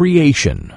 creation.